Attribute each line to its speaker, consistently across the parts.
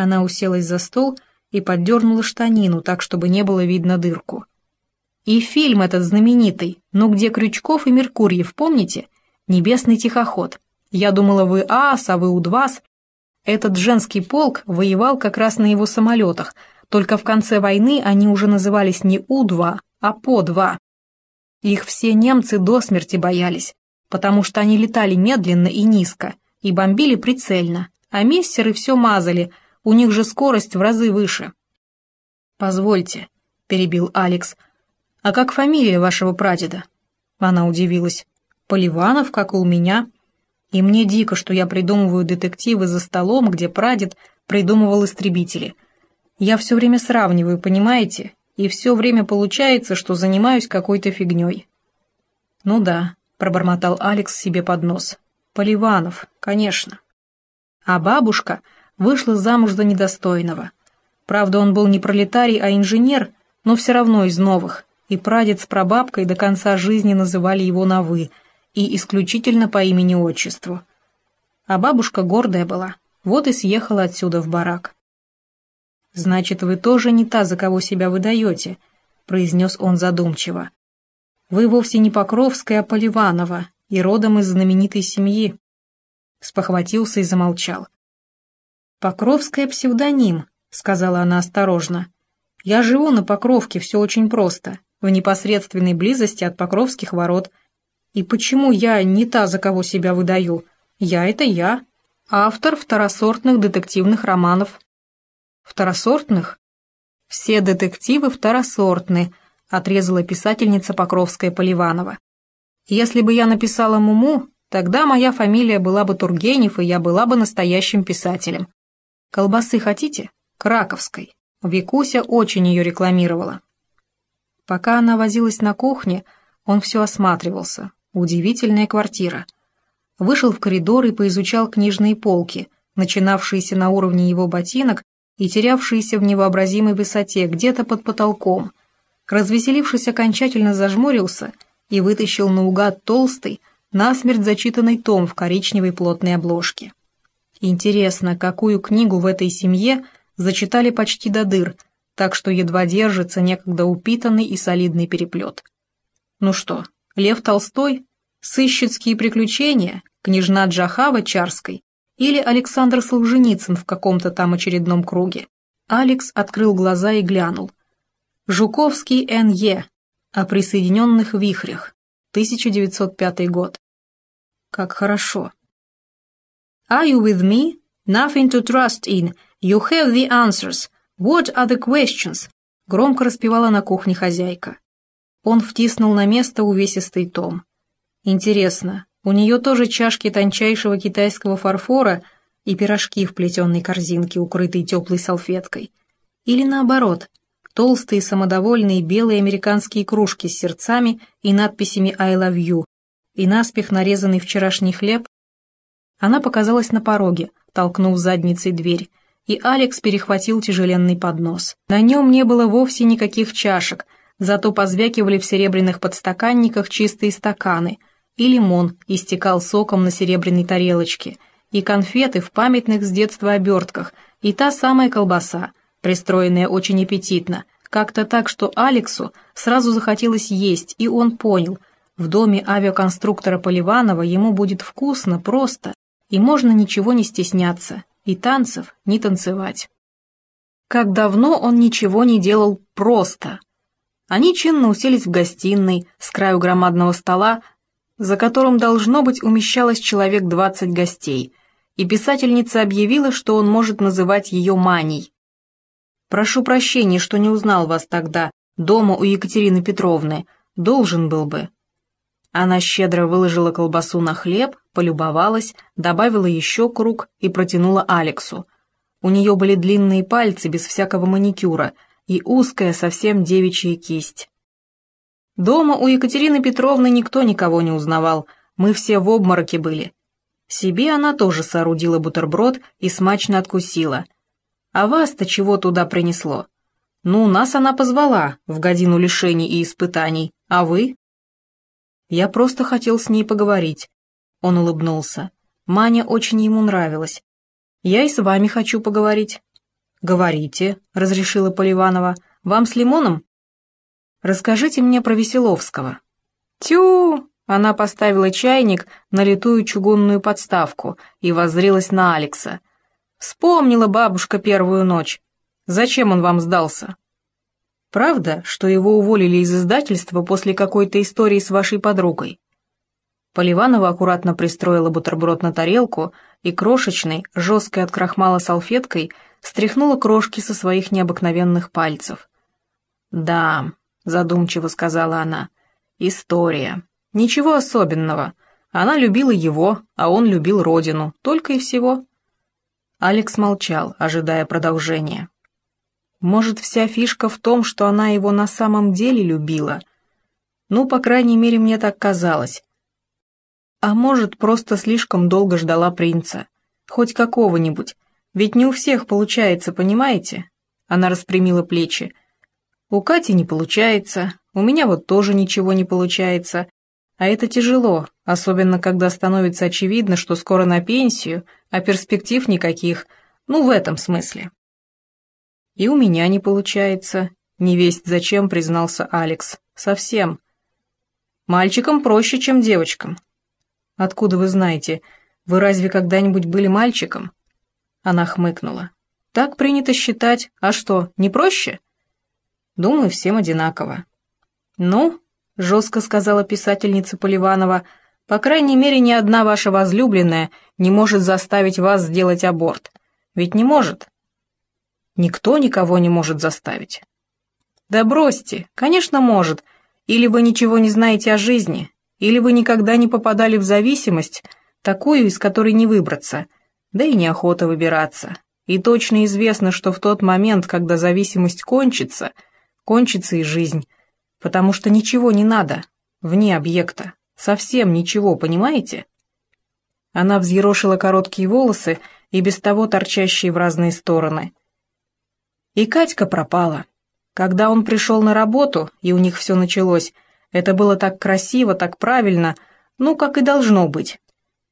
Speaker 1: Она уселась за стол и поддернула штанину так, чтобы не было видно дырку. И фильм этот знаменитый, ну где Крючков и Меркурьев, помните? «Небесный тихоход». Я думала, вы ас, а вы удвас. Этот женский полк воевал как раз на его самолетах, только в конце войны они уже назывались не У-2, а По-2. Их все немцы до смерти боялись, потому что они летали медленно и низко, и бомбили прицельно, а мессеры все мазали, у них же скорость в разы выше. «Позвольте», — перебил Алекс, — «а как фамилия вашего прадеда?» Она удивилась. «Поливанов, как и у меня». И мне дико, что я придумываю детективы за столом, где прадед придумывал истребители. Я все время сравниваю, понимаете? И все время получается, что занимаюсь какой-то фигней. Ну да, пробормотал Алекс себе под нос. Поливанов, конечно. А бабушка вышла замуж за недостойного. Правда, он был не пролетарий, а инженер, но все равно из новых, и прадед с прабабкой до конца жизни называли его на «вы», и исключительно по имени-отчеству. А бабушка гордая была, вот и съехала отсюда в барак. «Значит, вы тоже не та, за кого себя выдаете», — произнес он задумчиво. «Вы вовсе не Покровская, а Поливанова, и родом из знаменитой семьи». Спохватился и замолчал. «Покровская псевдоним», — сказала она осторожно. «Я живу на Покровке, все очень просто, в непосредственной близости от Покровских ворот, и почему я не та, за кого себя выдаю? Я — это я, автор второсортных детективных романов. Второсортных? Все детективы второсортны, отрезала писательница Покровская Поливанова. Если бы я написала Муму, тогда моя фамилия была бы Тургенев, и я была бы настоящим писателем. Колбасы хотите? Краковской. Викуся очень ее рекламировала. Пока она возилась на кухне, он все осматривался, Удивительная квартира. Вышел в коридор и поизучал книжные полки, начинавшиеся на уровне его ботинок и терявшиеся в невообразимой высоте, где-то под потолком. Развеселившись, окончательно зажмурился и вытащил наугад толстый, насмерть зачитанный том в коричневой плотной обложке. Интересно, какую книгу в этой семье зачитали почти до дыр, так что едва держится некогда упитанный и солидный переплет. Ну что, Лев Толстой, «Сыщицкие приключения», княжна Джахава Чарской или Александр Солженицын в каком-то там очередном круге. Алекс открыл глаза и глянул. Жуковский Н.Е. О присоединенных вихрях. 1905 год. Как хорошо. Are you with me? Nothing to trust in. You have the answers. What are the questions? Громко распевала на кухне хозяйка. Он втиснул на место увесистый том. Интересно, у нее тоже чашки тончайшего китайского фарфора и пирожки в плетеной корзинке, укрытой теплой салфеткой. Или наоборот, толстые самодовольные белые американские кружки с сердцами и надписями «I love you», и наспех нарезанный вчерашний хлеб. Она показалась на пороге, толкнув задницей дверь, и Алекс перехватил тяжеленный поднос. На нем не было вовсе никаких чашек — зато позвякивали в серебряных подстаканниках чистые стаканы, и лимон истекал соком на серебряной тарелочке, и конфеты в памятных с детства обертках, и та самая колбаса, пристроенная очень аппетитно, как-то так, что Алексу сразу захотелось есть, и он понял, в доме авиаконструктора Поливанова ему будет вкусно, просто, и можно ничего не стесняться, и танцев не танцевать. Как давно он ничего не делал просто, они чинно уселись в гостиной, с краю громадного стола, за которым, должно быть, умещалось человек двадцать гостей, и писательница объявила, что он может называть ее Маней. «Прошу прощения, что не узнал вас тогда, дома у Екатерины Петровны. Должен был бы». Она щедро выложила колбасу на хлеб, полюбовалась, добавила еще круг и протянула Алексу. У нее были длинные пальцы без всякого маникюра — и узкая, совсем девичья кисть. Дома у Екатерины Петровны никто никого не узнавал, мы все в обмороке были. Себе она тоже соорудила бутерброд и смачно откусила. А вас-то чего туда принесло? Ну, нас она позвала в годину лишений и испытаний, а вы? Я просто хотел с ней поговорить. Он улыбнулся. Маня очень ему нравилась. Я и с вами хочу поговорить. «Говорите», — разрешила Поливанова. «Вам с лимоном?» «Расскажите мне про Веселовского». «Тю!» — она поставила чайник на литую чугунную подставку и воззрелась на Алекса. «Вспомнила бабушка первую ночь. Зачем он вам сдался?» «Правда, что его уволили из издательства после какой-то истории с вашей подругой?» Поливанова аккуратно пристроила бутерброд на тарелку и крошечной, жесткой от крахмала салфеткой — стряхнула крошки со своих необыкновенных пальцев. «Да», — задумчиво сказала она, — «история. Ничего особенного. Она любила его, а он любил родину, только и всего». Алекс молчал, ожидая продолжения. «Может, вся фишка в том, что она его на самом деле любила? Ну, по крайней мере, мне так казалось. А может, просто слишком долго ждала принца, хоть какого-нибудь, ведь не у всех получается, понимаете?» Она распрямила плечи. «У Кати не получается, у меня вот тоже ничего не получается. А это тяжело, особенно когда становится очевидно, что скоро на пенсию, а перспектив никаких, ну, в этом смысле». «И у меня не получается», — невесть зачем признался Алекс. «Совсем. Мальчикам проще, чем девочкам». «Откуда вы знаете? Вы разве когда-нибудь были мальчиком?» Она хмыкнула. «Так принято считать. А что, не проще?» «Думаю, всем одинаково». «Ну», — жестко сказала писательница Поливанова, «по крайней мере, ни одна ваша возлюбленная не может заставить вас сделать аборт. Ведь не может?» «Никто никого не может заставить». «Да бросьте, конечно, может. Или вы ничего не знаете о жизни, или вы никогда не попадали в зависимость, такую, из которой не выбраться» да и неохота выбираться. И точно известно, что в тот момент, когда зависимость кончится, кончится и жизнь, потому что ничего не надо, вне объекта, совсем ничего, понимаете? Она взъерошила короткие волосы и без того торчащие в разные стороны. И Катька пропала. Когда он пришел на работу, и у них все началось, это было так красиво, так правильно, ну, как и должно быть.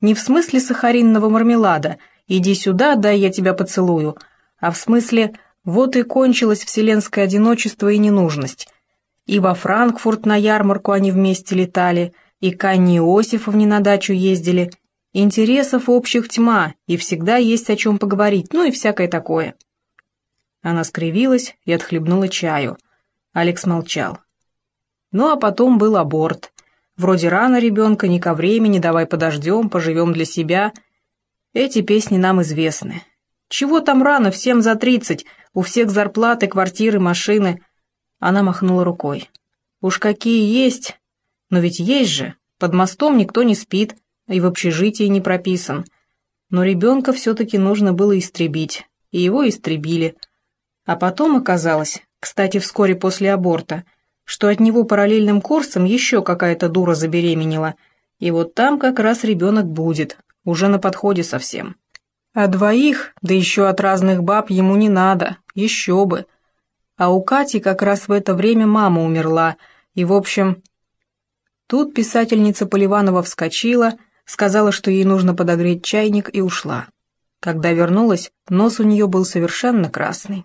Speaker 1: Не в смысле сахаринного мармелада «иди сюда, дай я тебя поцелую», а в смысле «вот и кончилось вселенское одиночество и ненужность». И во Франкфурт на ярмарку они вместе летали, и к Анне Иосифовне на дачу ездили. Интересов общих тьма, и всегда есть о чем поговорить, ну и всякое такое. Она скривилась и отхлебнула чаю. Алекс молчал. Ну а потом был аборт. Вроде рано ребенка, не ко времени, давай подождем, поживем для себя. Эти песни нам известны. Чего там рано, всем за тридцать, у всех зарплаты, квартиры, машины. Она махнула рукой. Уж какие есть, но ведь есть же, под мостом никто не спит, и в общежитии не прописан. Но ребенка все-таки нужно было истребить, и его истребили. А потом оказалось, кстати, вскоре после аборта, что от него параллельным курсом еще какая-то дура забеременела, и вот там как раз ребенок будет, уже на подходе совсем. А двоих, да еще от разных баб, ему не надо, еще бы. А у Кати как раз в это время мама умерла, и, в общем... Тут писательница Поливанова вскочила, сказала, что ей нужно подогреть чайник, и ушла. Когда вернулась, нос у нее был совершенно красный.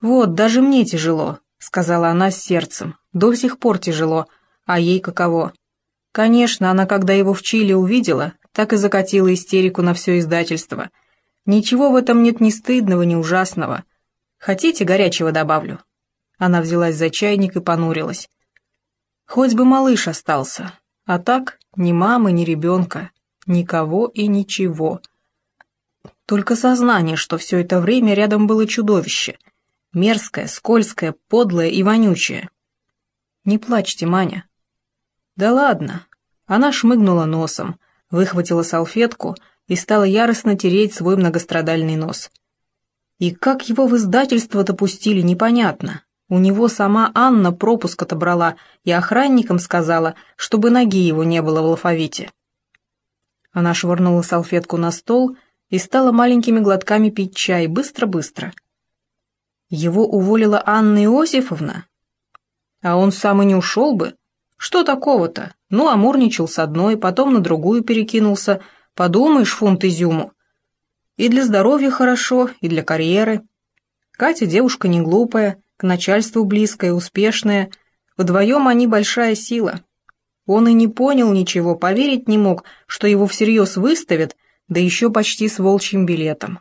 Speaker 1: «Вот, даже мне тяжело», — сказала она с сердцем. «До сих пор тяжело. А ей каково?» Конечно, она, когда его в Чили увидела, так и закатила истерику на все издательство. Ничего в этом нет ни стыдного, ни ужасного. Хотите, горячего добавлю?» Она взялась за чайник и понурилась. «Хоть бы малыш остался. А так ни мамы, ни ребенка. Никого и ничего. Только сознание, что все это время рядом было чудовище — мерзкая, скользкая, подлая и вонючая. «Не плачьте, Маня». «Да ладно». Она шмыгнула носом, выхватила салфетку и стала яростно тереть свой многострадальный нос. И как его в издательство допустили, непонятно. У него сама Анна пропуск отобрала и охранникам сказала, чтобы ноги его не было в алфавите. Она швырнула салфетку на стол и стала маленькими глотками пить чай быстро-быстро. Его уволила Анна Иосифовна? А он сам и не ушел бы. Что такого-то? Ну, амурничал с одной, потом на другую перекинулся. Подумаешь, фунт изюму. И для здоровья хорошо, и для карьеры. Катя девушка не глупая, к начальству близкая, успешная. Вдвоем они большая сила. Он и не понял ничего, поверить не мог, что его всерьез выставят, да еще почти с волчьим билетом.